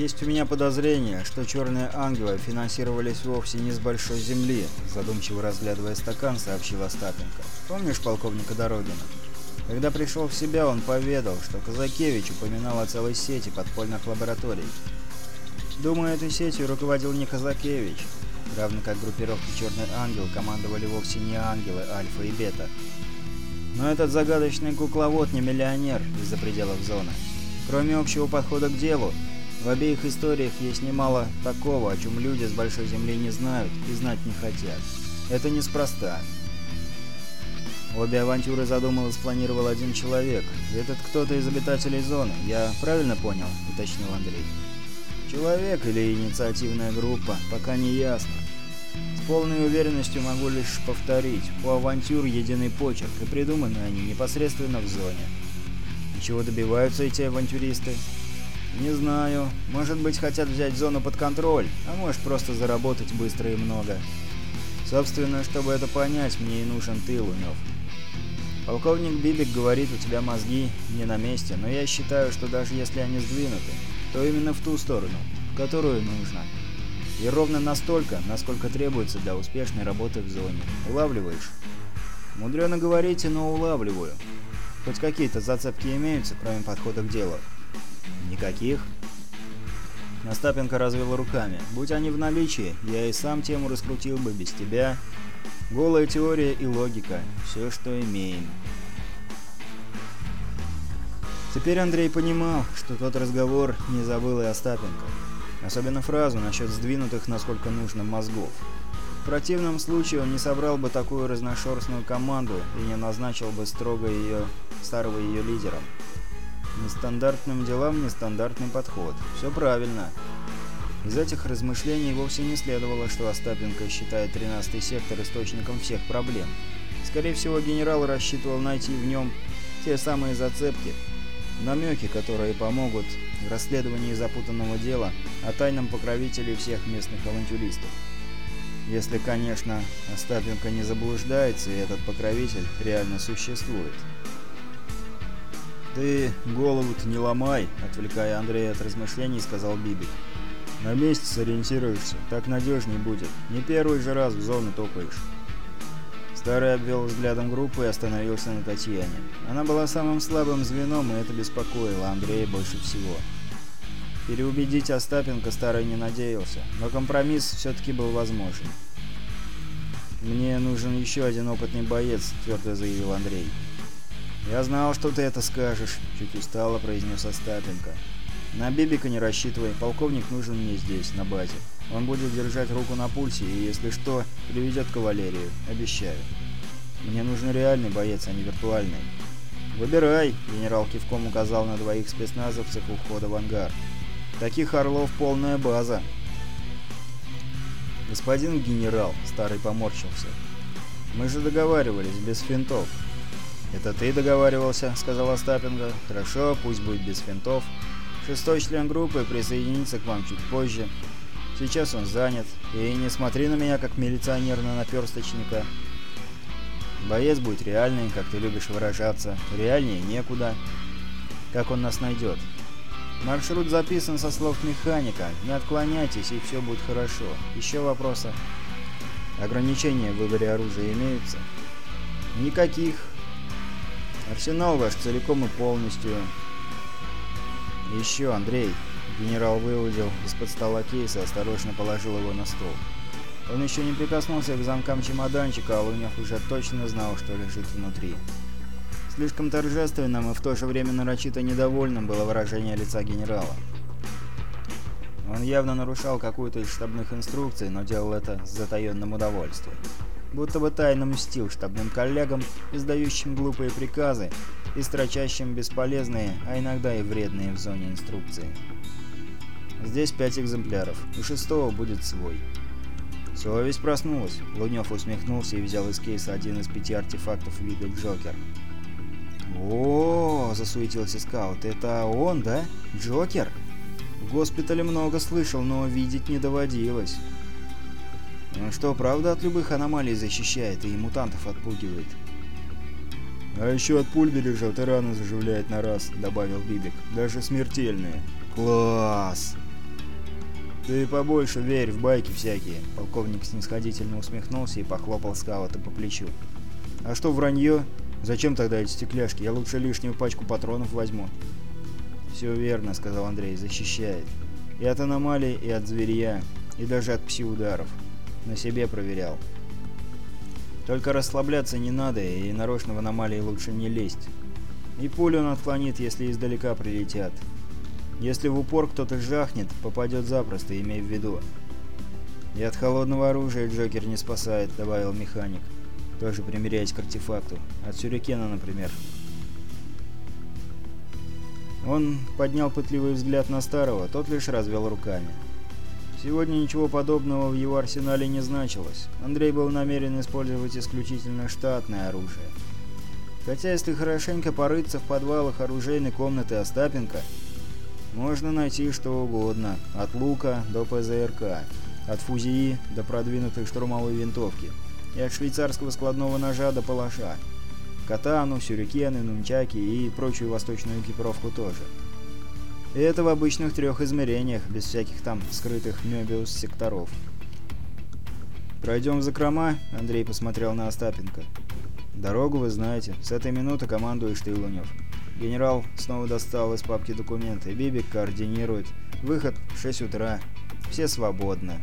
Есть у меня подозрение, что черные ангелы финансировались вовсе не с большой земли, задумчиво разглядывая стакан, сообщил Остапенко. Помнишь полковника Дорогина? Когда пришел в себя, он поведал, что Казакевич упоминал о целой сети подпольных лабораторий. Думаю, этой сетью руководил не Казакевич, равно как группировки «Черный ангел» командовали вовсе не ангелы Альфа и Бета. Но этот загадочный кукловод не миллионер из-за пределов зоны. Кроме общего подхода к делу, в обеих историях есть немало такого, о чем люди с Большой Земли не знают и знать не хотят. Это неспроста. Обе авантюры задумал и спланировал один человек. Этот кто-то из обитателей зоны, я правильно понял, уточнил Андрей. Человек или инициативная группа, пока не ясно. С полной уверенностью могу лишь повторить, у авантюр единый почерк, и придуманы они непосредственно в зоне. И чего добиваются эти авантюристы? Не знаю. Может быть, хотят взять зону под контроль, а может просто заработать быстро и много. Собственно, чтобы это понять, мне и нужен ты, Лунёв. Полковник Бибик говорит, у тебя мозги не на месте, но я считаю, что даже если они сдвинуты, то именно в ту сторону, в которую нужно. И ровно настолько, насколько требуется для успешной работы в зоне. Улавливаешь? Мудрено говорите, но улавливаю. Хоть какие-то зацепки имеются, кроме подхода к делу. «Никаких?» Остапенко развел руками. «Будь они в наличии, я и сам тему раскрутил бы без тебя. Голая теория и логика. Все, что имеем». Теперь Андрей понимал, что тот разговор не забыл и Остапенко. Особенно фразу насчет сдвинутых насколько нужно мозгов. В противном случае он не собрал бы такую разношерстную команду и не назначил бы строго ее старого ее лидером. Нестандартным делам нестандартный подход. Все правильно. Из этих размышлений вовсе не следовало, что Остапенко считает 13-й сектор источником всех проблем. Скорее всего, генерал рассчитывал найти в нем те самые зацепки, намеки, которые помогут в расследовании запутанного дела о тайном покровителе всех местных авантюристов. Если, конечно, Остапенко не заблуждается, и этот покровитель реально существует. «Ты голову-то не ломай», — отвлекая Андрея от размышлений, сказал Бибик. «На месте сориентируешься, так надежнее будет. Не первый же раз в зону топаешь». Старый обвел взглядом группу и остановился на Татьяне. Она была самым слабым звеном, и это беспокоило Андрея больше всего. Переубедить Остапенко Старый не надеялся, но компромисс все-таки был возможен. «Мне нужен еще один опытный боец», — твердо заявил Андрей. «Я знал, что ты это скажешь», — чуть устало произнес Остапенко. «На Бибика не рассчитывай, полковник нужен мне здесь, на базе. Он будет держать руку на пульсе и, если что, приведет кавалерию, обещаю. Мне нужен реальный боец, а не виртуальный». «Выбирай», — генерал кивком указал на двоих спецназовцев у входа в ангар. «Таких орлов полная база». «Господин генерал», — старый поморщился, — «мы же договаривались без финтов». «Это ты договаривался», — сказал Остапенко. «Хорошо, пусть будет без финтов. Шестой член группы присоединится к вам чуть позже. Сейчас он занят. И не смотри на меня, как милиционер на наперсточника. Боец будет реальный, как ты любишь выражаться. Реальнее некуда. Как он нас найдет?» «Маршрут записан со слов механика. Не отклоняйтесь, и все будет хорошо. Еще вопросы?» «Ограничения в выборе оружия имеются?» «Никаких. Арсенал ваш целиком и полностью. И еще, Андрей. Генерал выудил из-под стола кейса, осторожно положил его на стол. Он еще не прикоснулся к замкам чемоданчика, а Лунев уже точно знал, что лежит внутри. Слишком торжественным и в то же время нарочито недовольным было выражение лица генерала. Он явно нарушал какую-то из штабных инструкций, но делал это с затаенным удовольствием будто бы тайно мстил штабным коллегам, издающим глупые приказы и строчащим бесполезные, а иногда и вредные в зоне инструкции. Здесь пять экземпляров, у шестого будет свой. Совесть проснулась. Лунёв усмехнулся и взял из кейса один из пяти артефактов вида Джокер. О, засуетился скаут. Это он, да? Джокер? В госпитале много слышал, но видеть не доводилось. Ну что, правда, от любых аномалий защищает и мутантов отпугивает. «А еще от пуль бережет и раны заживляет на раз», — добавил Бибик. «Даже смертельные». «Класс!» «Ты побольше верь в байки всякие», — полковник снисходительно усмехнулся и похлопал скаута по плечу. «А что вранье? Зачем тогда эти стекляшки? Я лучше лишнюю пачку патронов возьму». «Все верно», — сказал Андрей, — «защищает. И от аномалий, и от зверья, и даже от пси-ударов». На себе проверял. Только расслабляться не надо, и нарочно в аномалии лучше не лезть. И пулю он отклонит, если издалека прилетят. Если в упор кто-то жахнет, попадет запросто, имей в виду. «И от холодного оружия Джокер не спасает», — добавил механик, тоже примеряясь к артефакту. «От сюрикена, например». Он поднял пытливый взгляд на старого, тот лишь развел руками. Сегодня ничего подобного в его арсенале не значилось. Андрей был намерен использовать исключительно штатное оружие. Хотя если хорошенько порыться в подвалах оружейной комнаты Остапенко, можно найти что угодно, от лука до ПЗРК, от фузии до продвинутой штурмовой винтовки, и от швейцарского складного ножа до палаша, катану, сюрикены, нунчаки и прочую восточную экипировку тоже. И это в обычных трех измерениях, без всяких там скрытых мебиус-секторов. «Пройдем в закрома», — Андрей посмотрел на Остапенко. «Дорогу вы знаете. С этой минуты командуешь ты, Лунев». Генерал снова достал из папки документы. Бибик координирует. Выход в 6 утра. Все свободны.